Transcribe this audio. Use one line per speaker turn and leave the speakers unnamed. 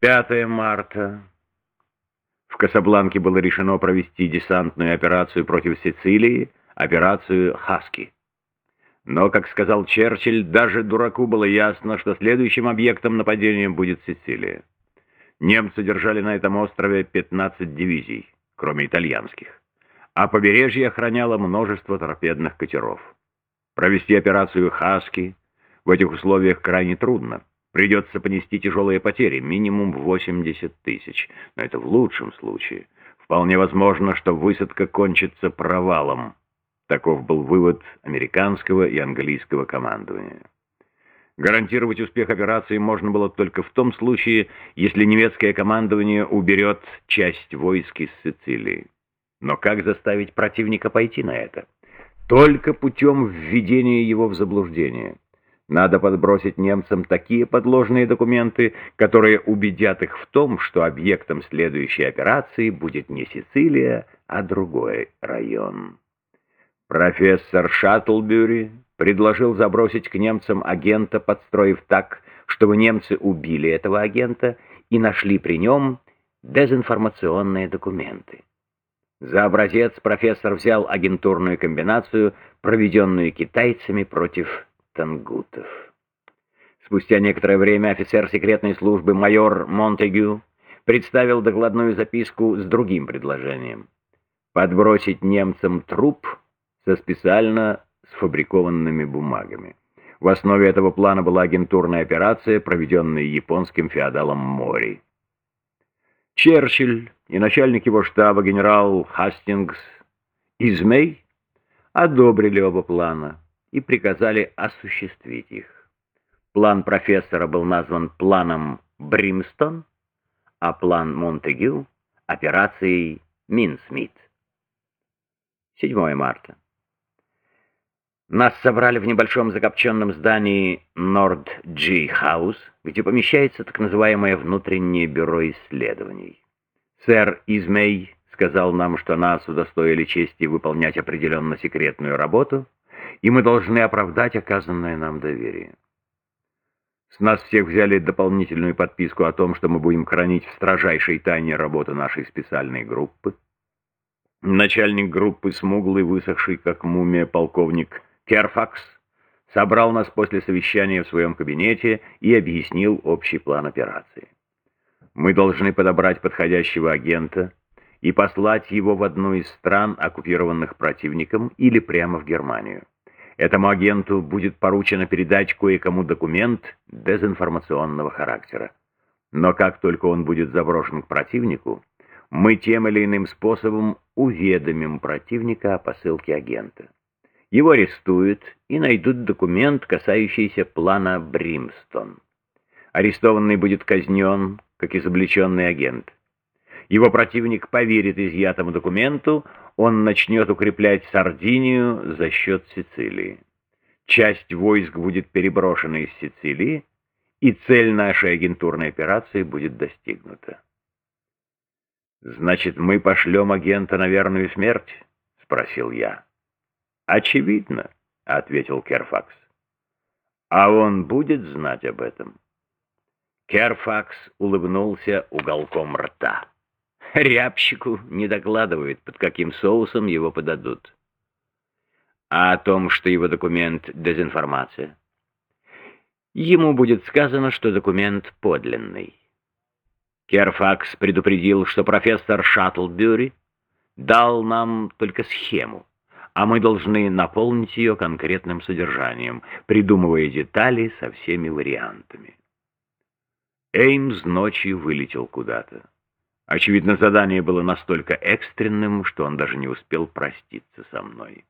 5 марта. В Касабланке было решено провести десантную операцию против Сицилии, операцию «Хаски». Но, как сказал Черчилль, даже дураку было ясно, что следующим объектом нападения будет Сицилия. Немцы держали на этом острове 15 дивизий, кроме итальянских, а побережье охраняло множество торпедных катеров. Провести операцию «Хаски» в этих условиях крайне трудно. Придется понести тяжелые потери, минимум 80 тысяч. Но это в лучшем случае. Вполне возможно, что высадка кончится провалом. Таков был вывод американского и английского командования. Гарантировать успех операции можно было только в том случае, если немецкое командование уберет часть войск из Сицилии. Но как заставить противника пойти на это? Только путем введения его в заблуждение. Надо подбросить немцам такие подложные документы, которые убедят их в том, что объектом следующей операции будет не Сицилия, а другой район. Профессор Шаттлбюри предложил забросить к немцам агента, подстроив так, чтобы немцы убили этого агента и нашли при нем дезинформационные документы. За образец профессор взял агентурную комбинацию, проведенную китайцами против тангутов. Спустя некоторое время офицер секретной службы майор Монтегю представил докладную записку с другим предложением. Подбросить немцам труп со специально сфабрикованными бумагами. В основе этого плана была агентурная операция, проведенная японским феодалом Мори. Черчилль и начальник его штаба генерал Хастингс Измей одобрили оба плана и приказали осуществить их. План профессора был назван планом Бримстон, а план Монтегю — операцией Минсмит. 7 марта. Нас собрали в небольшом закопченном здании Норд Джи Хаус, где помещается так называемое внутреннее бюро исследований. Сэр Измей сказал нам, что нас удостоили чести выполнять определенно секретную работу — и мы должны оправдать оказанное нам доверие. С нас всех взяли дополнительную подписку о том, что мы будем хранить в строжайшей тайне работу нашей специальной группы. Начальник группы, смуглый, высохший, как мумия, полковник Керфакс, собрал нас после совещания в своем кабинете и объяснил общий план операции. Мы должны подобрать подходящего агента и послать его в одну из стран, оккупированных противником, или прямо в Германию. Этому агенту будет поручено передать кое-кому документ дезинформационного характера. Но как только он будет заброшен к противнику, мы тем или иным способом уведомим противника о посылке агента. Его арестуют и найдут документ, касающийся плана Бримстон. Арестованный будет казнен, как изобличенный агент. Его противник поверит изъятому документу, он начнет укреплять Сардинию за счет Сицилии. Часть войск будет переброшена из Сицилии, и цель нашей агентурной операции будет достигнута. «Значит, мы пошлем агента на верную смерть?» — спросил я. «Очевидно», — ответил Керфакс. «А он будет знать об этом?» Керфакс улыбнулся уголком рта. Рябщику не докладывают, под каким соусом его подадут. А о том, что его документ — дезинформация? Ему будет сказано, что документ подлинный. Керфакс предупредил, что профессор Шаттлбюри дал нам только схему, а мы должны наполнить ее конкретным содержанием, придумывая детали со всеми вариантами. Эймс ночью вылетел куда-то. Очевидно, задание было настолько экстренным, что он даже не успел проститься со мной.